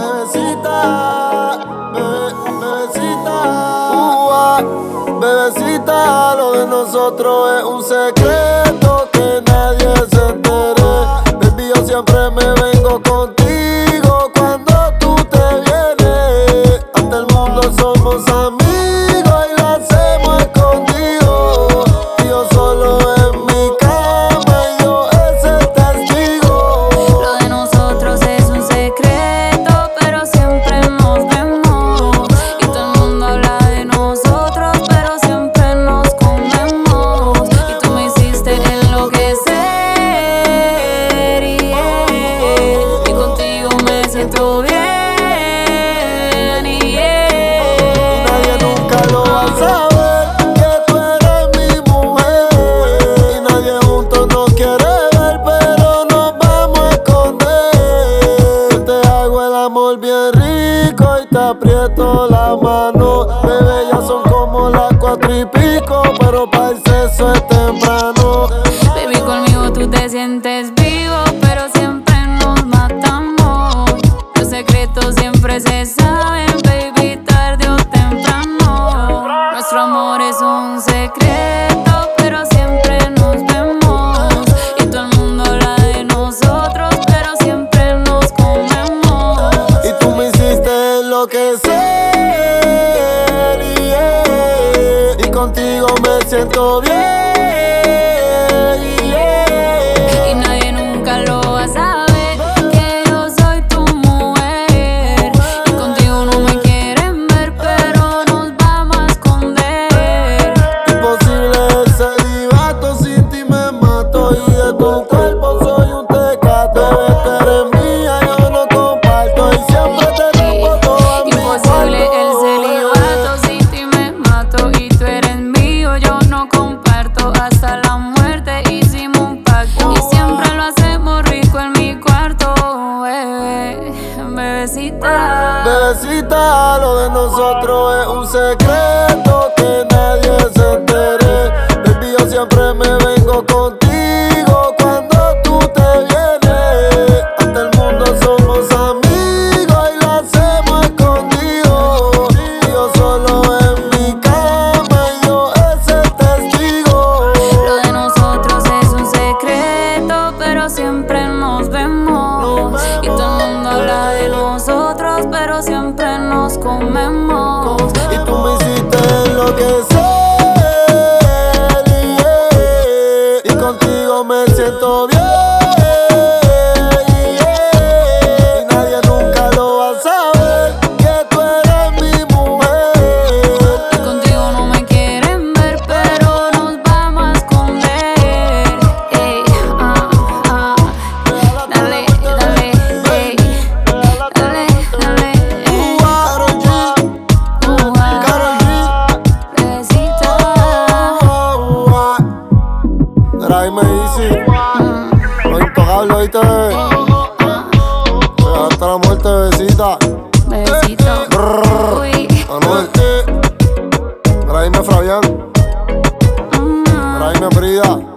Bebecita, bebecita, bebecita, lo de nosotros es un secreto que nadie se entere. Baby, yo siempre me aprieto la mano. Bebé, ya son como las cuatro y pico, pero para el sexo es temprano. Baby, conmigo tú te sientes vivo, pero siempre nos matamos. Los secretos siempre se saben. contigo me siento bien. cita. De cita, lo de nosotros es un secreto que nadie se entere. Baby, yo siempre me vengo contigo. Tráeme easy. No impagable, hoy te hasta la muerte, besita. Besito. Brrr. Uy. Anuel. Tráeme Fabián. Mm. Tráeme Frida.